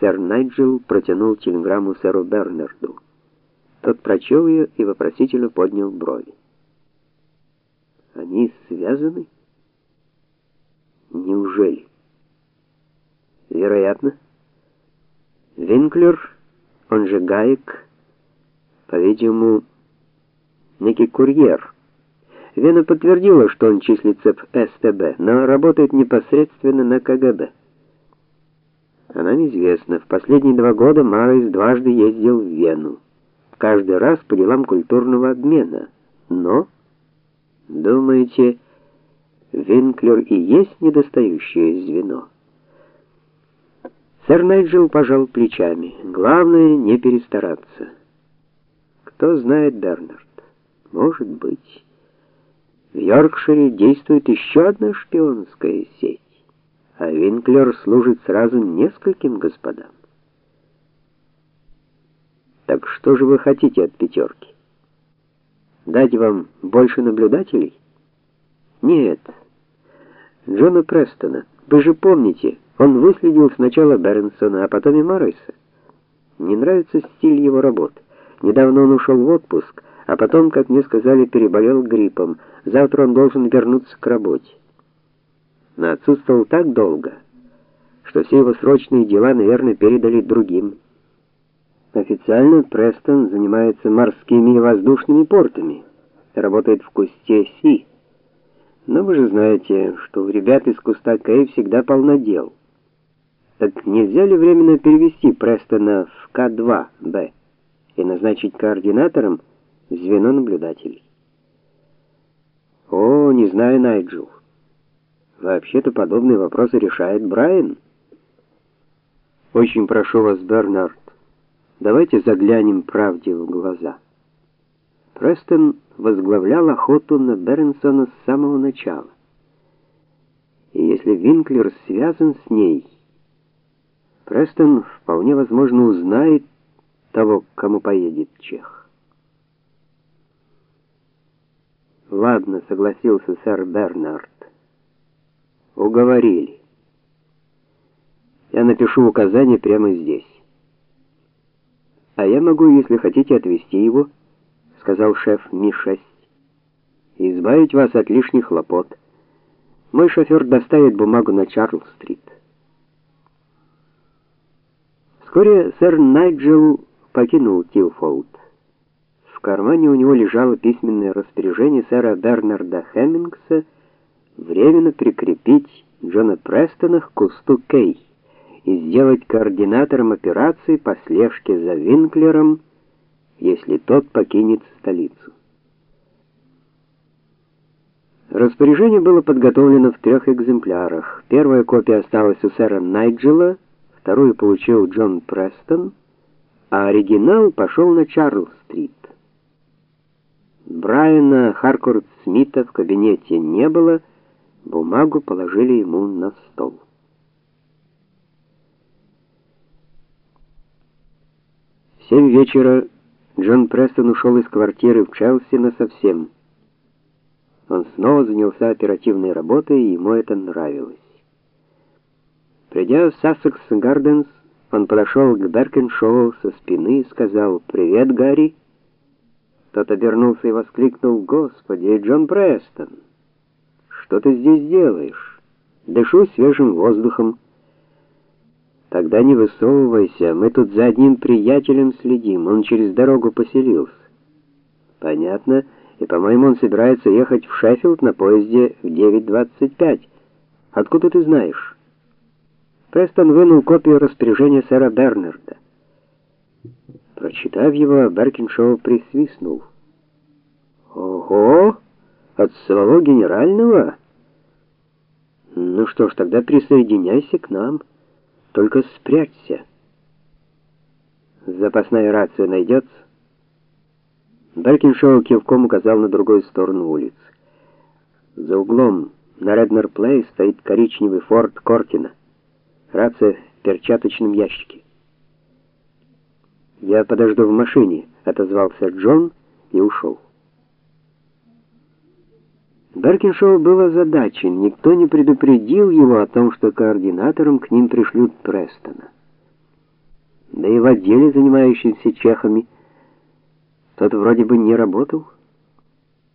Сэр Найджел протянул телеграмму сэру Бернарду. Тот прочел ее и вопросительно поднял брови. Они связаны? Неужели? Вероятно. Винклер, он же Гаек, по-видимому, некий курьер. Вена подтвердила, что он числится в СТБ, но работает непосредственно на КГБ. А нам известно, в последние два года Марис дважды ездил в Вену. Каждый раз по делам культурного обмена. Но, думаете, Винклер и есть недостающее звено? Сэр Найджел пожал плечами. Главное не перестараться. Кто знает, Бернард? Может быть, в Йоркшире действует еще одна шпионская сеть а Винклер служит сразу нескольким господам. Так что же вы хотите от пятерки? Дать вам больше наблюдателей? Нет. Джона Престона. Вы же помните, он выследил сначала Бернсона, а потом и Морриса. Не нравится стиль его работ. Недавно он ушел в отпуск, а потом, как мне сказали, переболел гриппом. Завтра он должен вернуться к работе но отсутствовал так долго, что все его срочные дела, наверное, передали другим. Официально Престон занимается морскими и воздушными портами, работает в кусте Си. Но вы же знаете, что у ребят из куста Кэй всегда полно дел. Так нельзя ли временно перевести Престона в К2Б и назначить координатором звено наблюдателей? О, не знаю, Найджел. Вообще-то подобные вопросы решает Брайан. Очень прошу вас, Бернард, давайте заглянем правде в глаза. Престон возглавлял охоту на Бернсона с самого начала. И если Винклер связан с ней, Престон вполне возможно узнает того, кому поедет чех. Ладно, согласился сэр Бернард. Уговорили. Я напишу указание прямо здесь. А я могу, если хотите, отвезти его, сказал шеф Ми-6. И избавить вас от лишних хлопот. Мой шофер доставит бумагу на Чарльз-стрит. Вскоре сэр Найджел покинул Тилфолд. В кармане у него лежало письменное распоряжение сэра Бернарда Хеммингса временно прикрепить Джона Престона к кусту Кей и сделать координатором операции по слежке за Винклером, если тот покинет столицу. Распоряжение было подготовлено в трех экземплярах. Первая копия осталась у сэра Найджела, вторую получил Джон Престон, а оригинал пошел на Чарльз-стрит. Брайана Харкорт Смита в кабинете не было, Бумагу положили ему на стол. В семь вечера Джон Престон ушел из квартиры в Челси на совсем. Он снова занялся оперативной работой, и ему это нравилось. Придя в Сассекс Гарденс, он подошел к Беркеншоу со спины и сказал: "Привет, Гарри". Тот обернулся и воскликнул: "Господи, Джон Престон!" Что ты здесь делаешь? Дышу свежим воздухом. Тогда не высовывайся, мы тут за одним приятелем следим, он через дорогу поселился. Понятно, и, по-моему, он собирается ехать в Шеффилд на поезде в 9:25. Откуда ты знаешь? Престон вынул копию распоряжения сэра Бернарда. Прочитав его, Беркиншоу присвистнул. Ого! От самого генерального? Ну что ж, тогда присоединяйся к нам. Только спрячься. Запасная рация найдется?» Беркиншоу кивком указал на другую сторону улицы. За углом на Реднер Плей стоит коричневый Форд Кортина. Рация в перчаточном ящике. Я подожду в машине, отозвался Джон и ушел. Беркиншоу был озадачен, никто не предупредил его о том, что координатором к ним пришлют Престона. Да и в отделе, занимающемся чехами, тот вроде бы не работал.